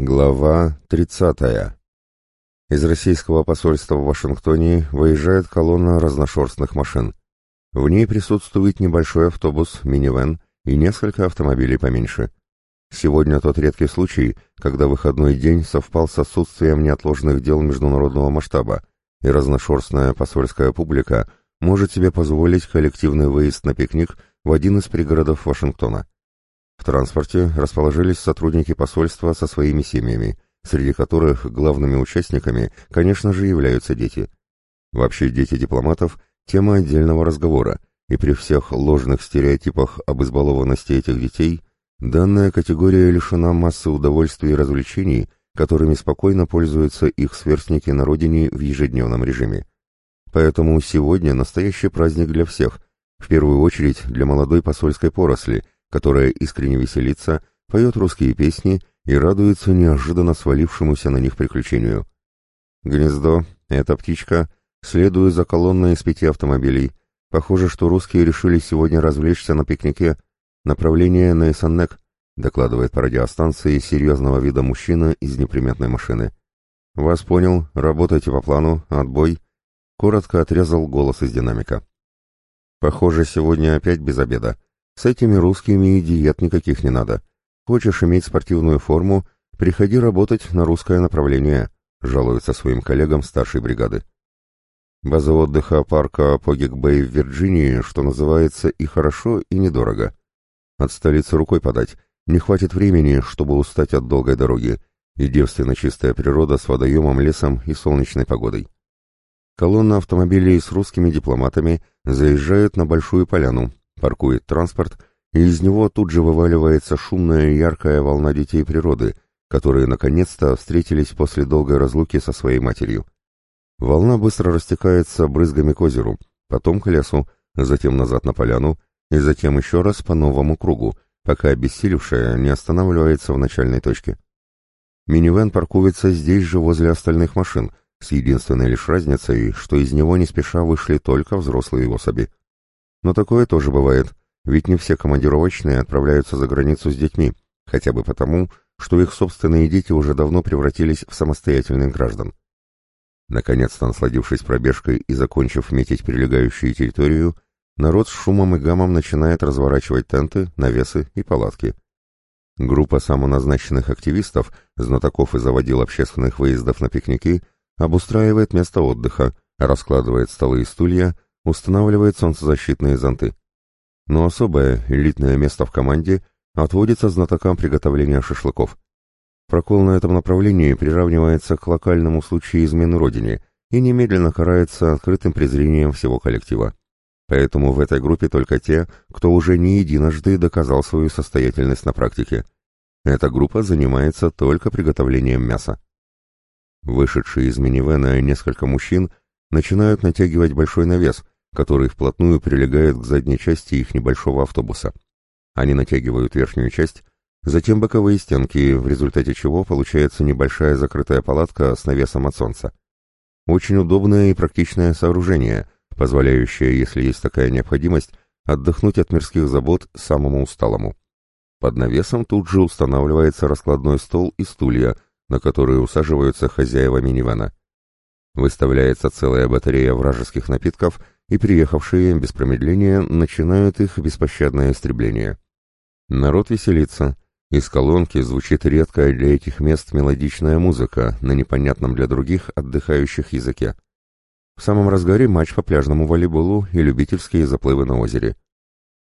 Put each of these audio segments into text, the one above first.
Глава 30. Из российского посольства в Вашингтоне выезжает колонна разношерстных машин. В ней присутствует небольшой автобус, минивэн и несколько автомобилей поменьше. Сегодня тот редкий случай, когда выходной день совпал с отсутствием неотложных дел международного масштаба, и разношерстная посольская публика может себе позволить коллективный выезд на пикник в один из пригородов Вашингтона. В транспорте расположились сотрудники посольства со своими семьями, среди которых главными участниками, конечно же, являются дети. Вообще дети дипломатов – тема отдельного разговора, и при всех ложных стереотипах об избалованности этих детей, данная категория лишена массы удовольствий и развлечений, которыми спокойно пользуются их сверстники на родине в ежедневном режиме. Поэтому сегодня настоящий праздник для всех, в первую очередь для молодой посольской поросли – которая искренне веселится, поет русские песни и радуется неожиданно свалившемуся на них приключению. Гнездо, эта птичка, следуя за колонной из пяти автомобилей. Похоже, что русские решили сегодня развлечься на пикнике. Направление на Эссеннек, докладывает по радиостанции серьезного вида мужчина из неприметной машины. «Вас понял, работайте по плану, отбой», — коротко отрезал голос из динамика. «Похоже, сегодня опять без обеда», с этими русскими и диет никаких не надо. Хочешь иметь спортивную форму, приходи работать на русское направление, жалуется своим коллегам старшей бригады. База отдыха парка Погик-Бэй в Вирджинии, что называется, и хорошо, и недорого. От столицы рукой подать. Не хватит времени, чтобы устать от долгой дороги. И девственно чистая природа с водоемом, лесом и солнечной погодой. Колонна автомобилей с русскими дипломатами заезжает на Большую Поляну, паркует транспорт, и из него тут же вываливается шумная и яркая волна детей природы, которые наконец-то встретились после долгой разлуки со своей матерью. Волна быстро растекается брызгами к озеру, потом к лесу, затем назад на поляну, и затем еще раз по новому кругу, пока обессилевшая не останавливается в начальной точке. Минивэн паркуется здесь же возле остальных машин, с единственной лишь разницей, что из него не спеша вышли только взрослые особи. Но такое тоже бывает, ведь не все командировочные отправляются за границу с детьми, хотя бы потому, что их собственные дети уже давно превратились в самостоятельных граждан. Наконец-то, насладившись пробежкой и закончив метить прилегающую территорию, народ с шумом и гамом начинает разворачивать тенты, навесы и палатки. Группа самоназначенных активистов, знатоков и заводил общественных выездов на пикники, обустраивает место отдыха, раскладывает столы и стулья, устанавливает солнцезащитные зонты. Но особое элитное место в команде отводится знатокам приготовления шашлыков. Прокол на этом направлении приравнивается к локальному случаю измены родине и немедленно карается открытым презрением всего коллектива. Поэтому в этой группе только те, кто уже не единожды доказал свою состоятельность на практике. Эта группа занимается только приготовлением мяса. Вышедшие из минивэна несколько мужчин начинают натягивать большой навес, который вплотную прилегает к задней части их небольшого автобуса. Они натягивают верхнюю часть, затем боковые стенки, в результате чего получается небольшая закрытая палатка с навесом от солнца. Очень удобное и практичное сооружение, позволяющее, если есть такая необходимость, отдохнуть от мирских забот самому усталому. Под навесом тут же устанавливается раскладной стол и стулья, на которые усаживаются хозяева минивана. Выставляется целая батарея вражеских напитков, и приехавшие без промедления начинают их беспощадное истребление. Народ веселится. Из колонки звучит редкая для этих мест мелодичная музыка на непонятном для других отдыхающих языке. В самом разгаре матч по пляжному волейболу и любительские заплывы на озере.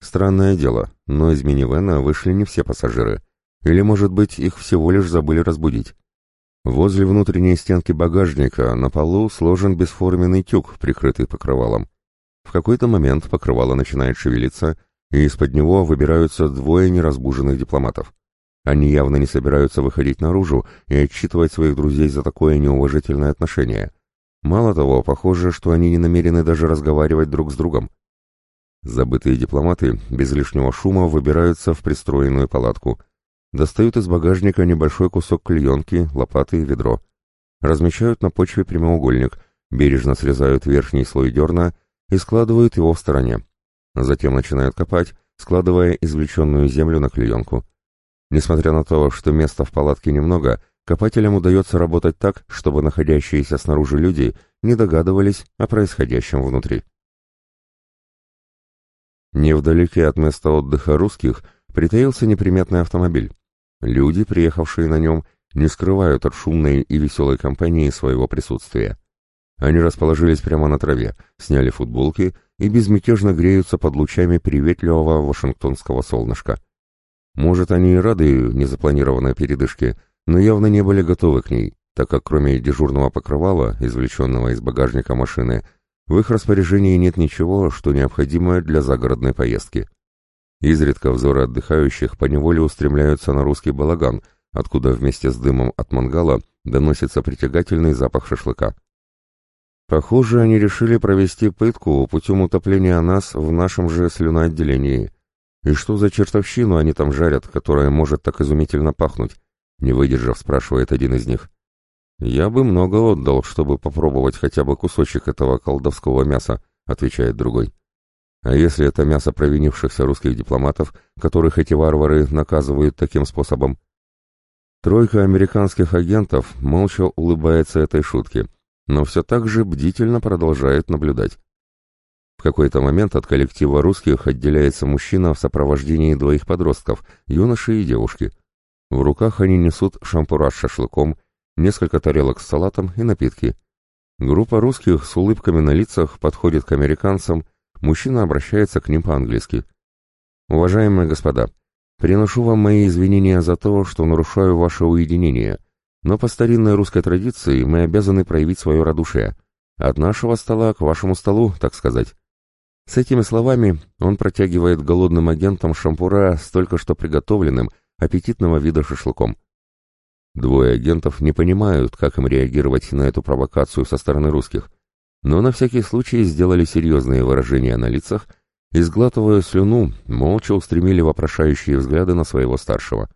Странное дело, но из минивэна вышли не все пассажиры. Или, может быть, их всего лишь забыли разбудить. Возле внутренней стенки багажника на полу сложен бесформенный тюк, прикрытый покрывалом. В какой-то момент покрывало начинает шевелиться, и из-под него выбираются двое неразбуженных дипломатов. Они явно не собираются выходить наружу и отчитывать своих друзей за такое неуважительное отношение. Мало того, похоже, что они не намерены даже разговаривать друг с другом. Забытые дипломаты без лишнего шума выбираются в пристроенную палатку — Достают из багажника небольшой кусок клеенки, лопаты и ведро. Размечают на почве прямоугольник, бережно срезают верхний слой дерна и складывают его в стороне. Затем начинают копать, складывая извлеченную землю на клеенку. Несмотря на то, что места в палатке немного, копателям удается работать так, чтобы находящиеся снаружи люди не догадывались о происходящем внутри. Невдалеке от места отдыха русских притаился неприметный автомобиль. Люди, приехавшие на нем, не скрывают от шумной и веселой компании своего присутствия. Они расположились прямо на траве, сняли футболки и безмятежно греются под лучами приветливого вашингтонского солнышка. Может, они и рады незапланированной передышке, но явно не были готовы к ней, так как кроме дежурного покрывала, извлеченного из багажника машины, в их распоряжении нет ничего, что необходимо для загородной поездки. Изредка взоры отдыхающих поневоле устремляются на русский балаган, откуда вместе с дымом от мангала доносится притягательный запах шашлыка. Похоже, они решили провести пытку путем утопления нас в нашем же слюноотделении. И что за чертовщину они там жарят, которая может так изумительно пахнуть? Не выдержав, спрашивает один из них. «Я бы много отдал, чтобы попробовать хотя бы кусочек этого колдовского мяса», — отвечает другой. «А если это мясо провинившихся русских дипломатов, которых эти варвары наказывают таким способом?» Тройка американских агентов молча улыбается этой шутке, но все так же бдительно продолжает наблюдать. В какой-то момент от коллектива русских отделяется мужчина в сопровождении двоих подростков, юноши и девушки. В руках они несут шампура с шашлыком, несколько тарелок с салатом и напитки. Группа русских с улыбками на лицах подходит к американцам, мужчина обращается к ним по-английски. «Уважаемые господа, приношу вам мои извинения за то, что нарушаю ваше уединение, но по старинной русской традиции мы обязаны проявить свое радушие. От нашего стола к вашему столу, так сказать». С этими словами он протягивает голодным агентам шампура с только что приготовленным, аппетитного вида шашлыком. Двое агентов не понимают, как им реагировать на эту провокацию со стороны русских, но на всякий случай сделали серьезные выражения на лицах и, сглатывая слюну, молча устремили вопрошающие взгляды на своего старшего.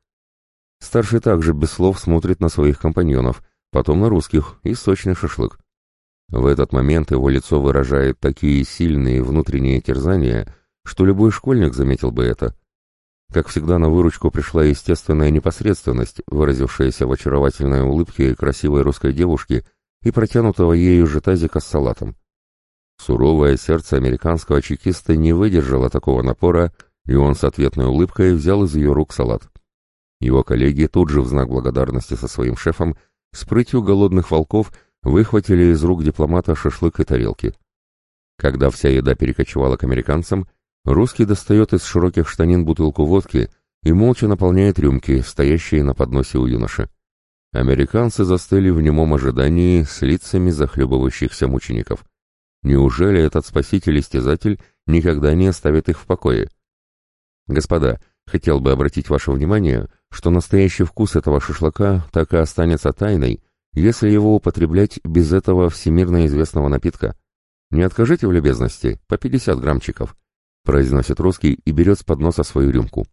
Старший также без слов смотрит на своих компаньонов, потом на русских и сочный шашлык. В этот момент его лицо выражает такие сильные внутренние терзания, что любой школьник заметил бы это. Как всегда, на выручку пришла естественная непосредственность, выразившаяся в очаровательной улыбке красивой русской девушки и протянутого ею же тазика с салатом. Суровое сердце американского чекиста не выдержало такого напора, и он с ответной улыбкой взял из ее рук салат. Его коллеги тут же в знак благодарности со своим шефом с прытью голодных волков выхватили из рук дипломата шашлык и тарелки. Когда вся еда перекочевала к американцам, Русский достает из широких штанин бутылку водки и молча наполняет рюмки, стоящие на подносе у юноши. Американцы застыли в немом ожидании с лицами захлебывающихся мучеников. Неужели этот спаситель-истязатель никогда не оставит их в покое? Господа, хотел бы обратить ваше внимание, что настоящий вкус этого шашлыка так и останется тайной, если его употреблять без этого всемирно известного напитка. Не откажите в любезности, по 50 граммчиков произносит русский и берет с подноса свою рюмку.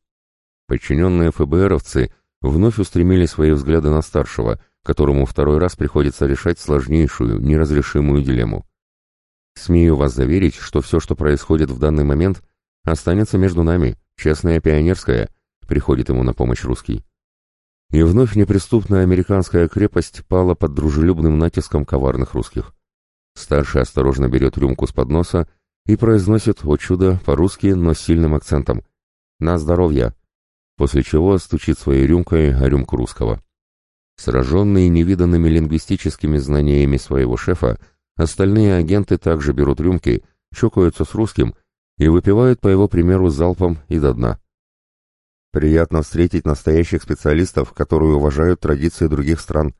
Подчиненные ФБРовцы вновь устремили свои взгляды на старшего, которому второй раз приходится решать сложнейшую, неразрешимую дилемму. Смею вас заверить, что все, что происходит в данный момент, останется между нами, честная пионерская, приходит ему на помощь русский. И вновь неприступная американская крепость пала под дружелюбным натиском коварных русских. Старший осторожно берет рюмку с подноса и произносит, о чудо, по-русски, но с сильным акцентом. «На здоровье!» После чего стучит своей рюмкой о рюмку русского. Сраженные невиданными лингвистическими знаниями своего шефа, остальные агенты также берут рюмки, чокаются с русским и выпивают по его примеру залпом и до дна. Приятно встретить настоящих специалистов, которые уважают традиции других стран.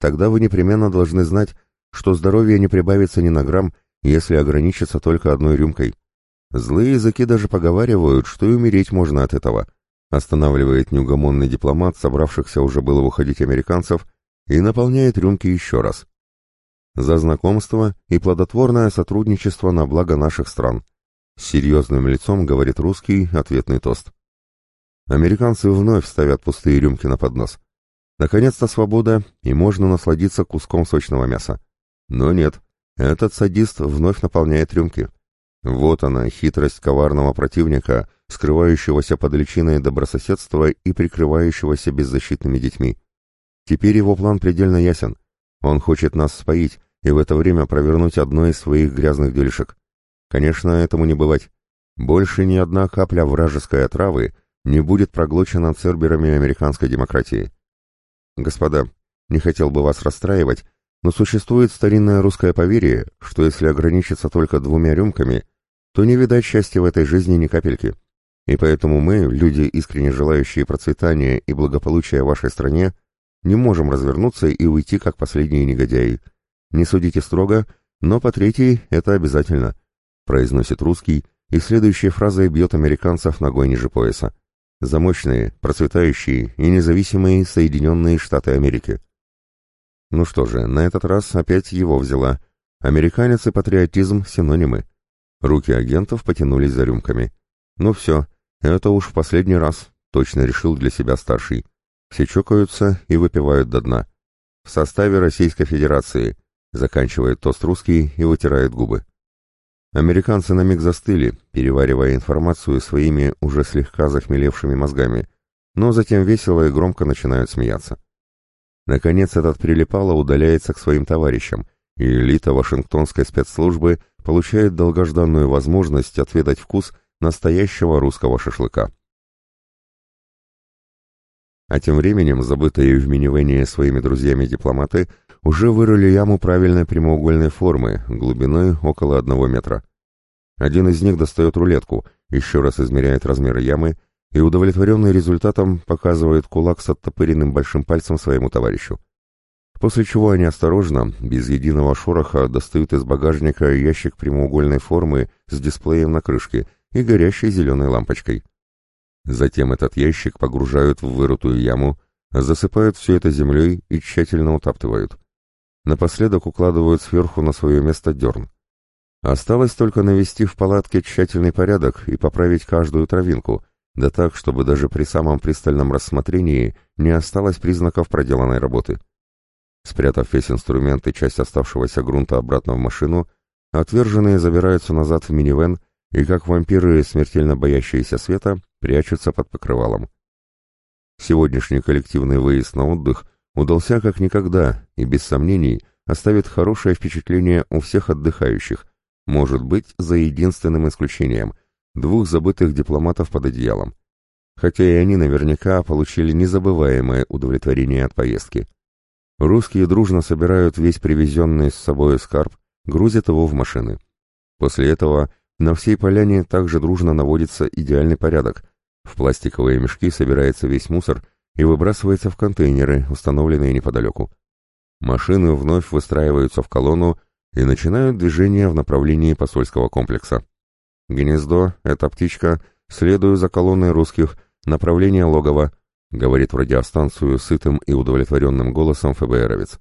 Тогда вы непременно должны знать, что здоровье не прибавится ни на грамм, если ограничиться только одной рюмкой. Злые языки даже поговаривают, что и умереть можно от этого. Останавливает неугомонный дипломат, собравшихся уже было выходить американцев, и наполняет рюмки еще раз. За знакомство и плодотворное сотрудничество на благо наших стран. С серьезным лицом говорит русский ответный тост. Американцы вновь ставят пустые рюмки на поднос. Наконец-то свобода, и можно насладиться куском сочного мяса. Но нет, этот садист вновь наполняет рюмки. Вот она, хитрость коварного противника, скрывающегося под личиной добрососедства и прикрывающегося беззащитными детьми. Теперь его план предельно ясен. Он хочет нас споить и в это время провернуть одно из своих грязных делишек. Конечно, этому не бывать. Больше ни одна капля вражеской отравы не будет проглочена церберами американской демократии. Господа, не хотел бы вас расстраивать, но существует старинное русское поверье, что если ограничиться только двумя рюмками, то не видать счастья в этой жизни ни капельки. И поэтому мы, люди, искренне желающие процветания и благополучия вашей стране, не можем развернуться и уйти, как последние негодяи. Не судите строго, но по третьей это обязательно, произносит русский, и следующей фразой бьет американцев ногой ниже пояса. Замочные, процветающие и независимые Соединенные Штаты Америки. Ну что же, на этот раз опять его взяла. Американец и патриотизм — синонимы. Руки агентов потянулись за рюмками. Ну все, это уж в последний раз, точно решил для себя старший. Все чокаются и выпивают до дна. В составе Российской Федерации, заканчивает тост русский и вытирает губы. Американцы на миг застыли, переваривая информацию своими уже слегка захмелевшими мозгами, но затем весело и громко начинают смеяться. Наконец этот прилипало удаляется к своим товарищам, и элита Вашингтонской спецслужбы получает долгожданную возможность отведать вкус настоящего русского шашлыка. А тем временем забытые в минивене своими друзьями дипломаты уже вырыли яму правильной прямоугольной формы, глубиной около одного метра. Один из них достает рулетку, еще раз измеряет размеры ямы и, удовлетворенный результатом, показывает кулак с оттопыренным большим пальцем своему товарищу. После чего они осторожно, без единого шороха, достают из багажника ящик прямоугольной формы с дисплеем на крышке и горящей зеленой лампочкой. Затем этот ящик погружают в вырытую яму, засыпают все это землей и тщательно утаптывают. Напоследок укладывают сверху на свое место дерн. Осталось только навести в палатке тщательный порядок и поправить каждую травинку, да так, чтобы даже при самом пристальном рассмотрении не осталось признаков проделанной работы. Спрятав весь инструмент и часть оставшегося грунта обратно в машину, отверженные забираются назад в минивэн и, как вампиры, смертельно боящиеся света, прячутся под покрывалом. Сегодняшний коллективный выезд на отдых удался как никогда и, без сомнений, оставит хорошее впечатление у всех отдыхающих, может быть, за единственным исключением – двух забытых дипломатов под одеялом. Хотя и они наверняка получили незабываемое удовлетворение от поездки. Русские дружно собирают весь привезенный с собой скарб, грузят его в машины. После этого на всей поляне также дружно наводится идеальный порядок. В пластиковые мешки собирается весь мусор и выбрасывается в контейнеры, установленные неподалеку. Машины вновь выстраиваются в колонну и начинают движение в направлении посольского комплекса. Гнездо, эта птичка, следую за колонной русских, направление логова, говорит в радиостанцию сытым и удовлетворенным голосом ФБРовец.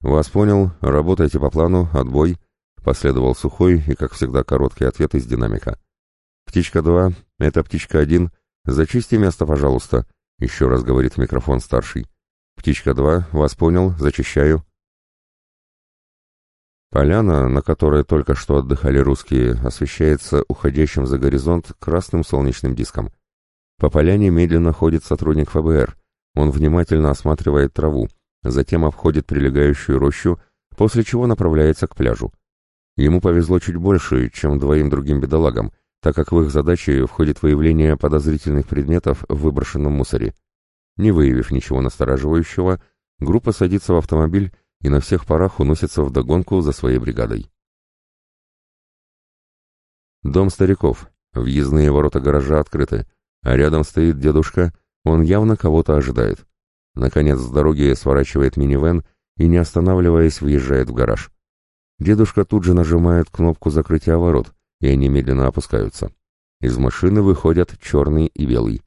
«Вас понял, работайте по плану, отбой», — последовал сухой и, как всегда, короткий ответ из динамика. «Птичка-2, это птичка-1, зачисти место, пожалуйста», — еще раз говорит в микрофон старший. «Птичка-2, вас понял, зачищаю». Поляна, на которой только что отдыхали русские, освещается уходящим за горизонт красным солнечным диском. По поляне медленно ходит сотрудник ФБР. Он внимательно осматривает траву, затем обходит прилегающую рощу, после чего направляется к пляжу. Ему повезло чуть больше, чем двоим другим бедолагам, так как в их задачи входит выявление подозрительных предметов в выброшенном мусоре. Не выявив ничего настораживающего, группа садится в автомобиль и на всех парах уносится вдогонку за своей бригадой. Дом стариков. Въездные ворота гаража открыты. А рядом стоит дедушка, он явно кого-то ожидает. Наконец с дороги сворачивает минивэн и, не останавливаясь, въезжает в гараж. Дедушка тут же нажимает кнопку закрытия ворот, и они медленно опускаются. Из машины выходят черный и белый.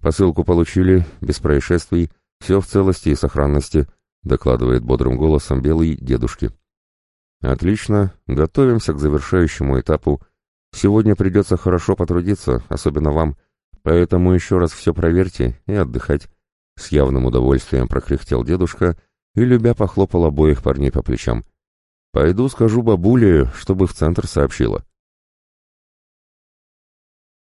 Посылку получили, без происшествий, все в целости и сохранности, докладывает бодрым голосом белый дедушки. Отлично, готовимся к завершающему этапу. Сегодня придется хорошо потрудиться, особенно вам, Поэтому еще раз все проверьте и отдыхать. С явным удовольствием прокряхтел дедушка и, любя, похлопал обоих парней по плечам. Пойду скажу бабуле, чтобы в центр сообщила.